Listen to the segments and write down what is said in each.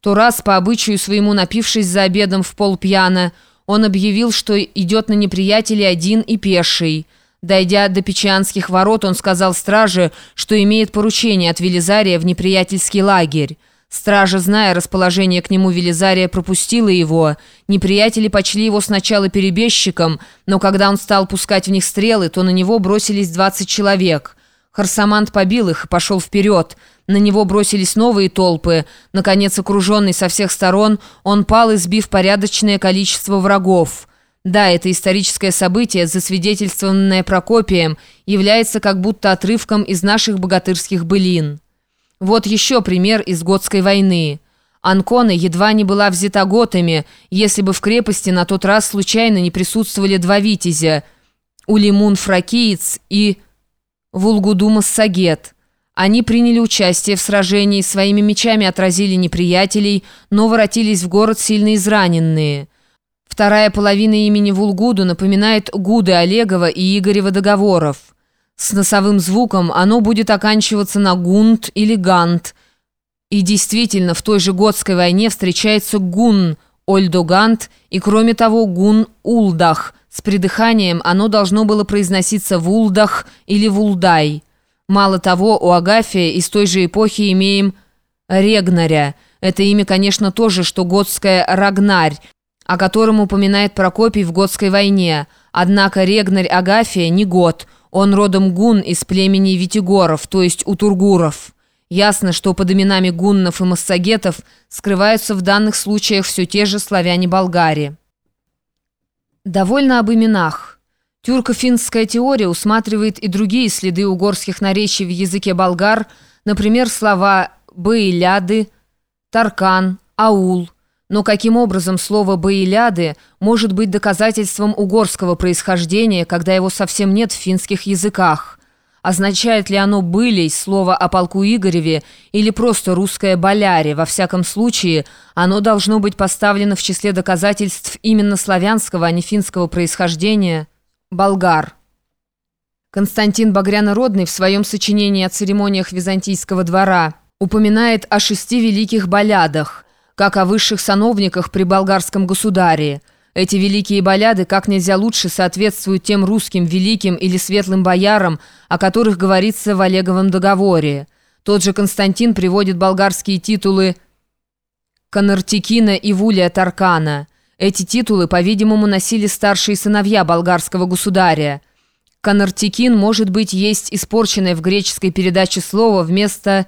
то раз, по обычаю своему напившись за обедом в полпьяна, он объявил, что идет на неприятелей один и пеший. Дойдя до Печанских ворот, он сказал страже, что имеет поручение от Велизария в неприятельский лагерь. Стража, зная расположение к нему Велизария, пропустила его. Неприятели почли его сначала перебежчиком, но когда он стал пускать в них стрелы, то на него бросились 20 человек. Харсамант побил их и пошел вперед. На него бросились новые толпы. Наконец, окруженный со всех сторон, он пал, избив порядочное количество врагов. Да, это историческое событие, засвидетельствованное Прокопием, является как будто отрывком из наших богатырских былин. Вот еще пример из Готской войны. Анкона едва не была взята готами, если бы в крепости на тот раз случайно не присутствовали два витязя – Улимун Фракиец и Вулгудумас Сагет – они приняли участие в сражении, своими мечами отразили неприятелей, но воротились в город сильно израненные. Вторая половина имени Вулгуду напоминает Гуды Олегова и Игорева договоров. С носовым звуком оно будет оканчиваться на гунт или гант. И действительно, в той же Готской войне встречается гун Ольдогант и, кроме того, гун Улдах. С придыханием оно должно было произноситься Вулдах или Вулдай. Мало того, у Агафия из той же эпохи имеем Регнаря. Это имя, конечно, тоже, что готское Рагнарь, о котором упоминает Прокопий в Готской войне. Однако Регнарь Агафия не гот, он родом гун из племени Витигоров, то есть у Тургуров. Ясно, что под именами гуннов и массагетов скрываются в данных случаях все те же славяне-болгари. Довольно об именах. Тюрко-финская теория усматривает и другие следы угорских наречий в языке болгар, например, слова «баиляды», «таркан», «аул». Но каким образом слово «баиляды» может быть доказательством угорского происхождения, когда его совсем нет в финских языках? Означает ли оно «былей» слово о полку Игореве или просто русское «боляре»? Во всяком случае, оно должно быть поставлено в числе доказательств именно славянского, а не финского происхождения – болгар. Константин Багрянородный в своем сочинении о церемониях византийского двора упоминает о шести великих балядах, как о высших сановниках при болгарском государе. Эти великие баляды как нельзя лучше соответствуют тем русским великим или светлым боярам, о которых говорится в Олеговом договоре. Тот же Константин приводит болгарские титулы Конартикина и Вулия Таркана – эти титулы, по-видимому, носили старшие сыновья болгарского государя. Конартикин, может быть, есть испорченное в греческой передаче слово вместо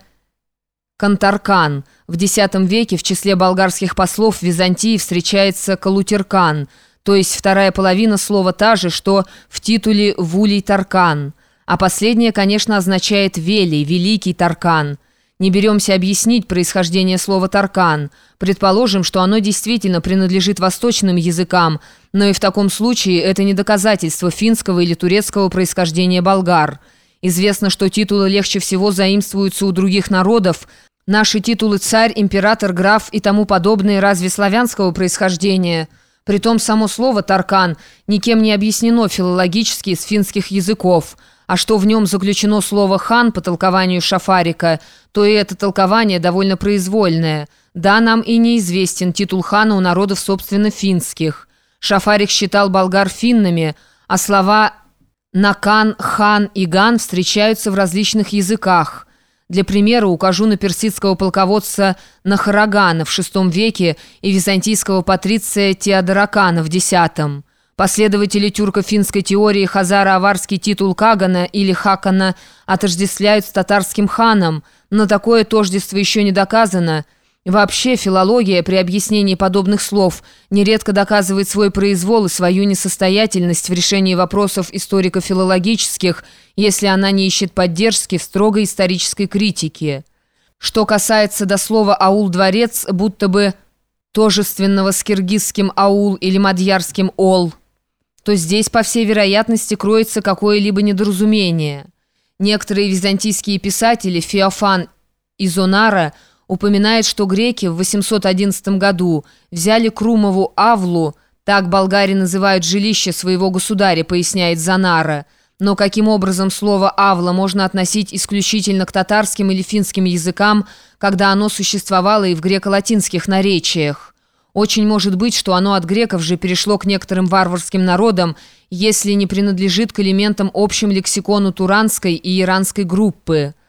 «кантаркан». В X веке в числе болгарских послов в Византии встречается «калутеркан», то есть вторая половина слова та же, что в титуле «вулий Таркан». А последнее, конечно, означает «велий», «великий Таркан». Не беремся объяснить происхождение слова «таркан». Предположим, что оно действительно принадлежит восточным языкам, но и в таком случае это не доказательство финского или турецкого происхождения болгар. Известно, что титулы легче всего заимствуются у других народов. Наши титулы «царь», «император», «граф» и тому подобные разве славянского происхождения – Притом само слово «таркан» никем не объяснено филологически из финских языков – а что в нем заключено слово «хан» по толкованию Шафарика, то и это толкование довольно произвольное. Да, нам и неизвестен титул хана у народов, собственно, финских. Шафарик считал болгар финнами, а слова «накан», «хан» и «ган» встречаются в различных языках. Для примера укажу на персидского полководца Нахарагана в VI веке и византийского патриция Теодоракана в X. Последователи тюрко-финской теории хазаро-аварский титул Кагана или Хакана отождествляют с татарским ханом, но такое тождество еще не доказано. Вообще филология при объяснении подобных слов нередко доказывает свой произвол и свою несостоятельность в решении вопросов историко-филологических, если она не ищет поддержки в строгой исторической критике. Что касается до слова «аул-дворец», будто бы тожественного с киргизским «аул» или мадьярским «ол», то здесь, по всей вероятности, кроется какое-либо недоразумение. Некоторые византийские писатели, Феофан и Зонара, упоминают, что греки в 811 году взяли Крумову Авлу, так болгари называют жилище своего государя, поясняет Занара, Но каким образом слово «авла» можно относить исключительно к татарским или финским языкам, когда оно существовало и в греко-латинских наречиях? Очень может быть, что оно от греков же перешло к некоторым варварским народам, если не принадлежит к элементам общим лексикону туранской и иранской группы.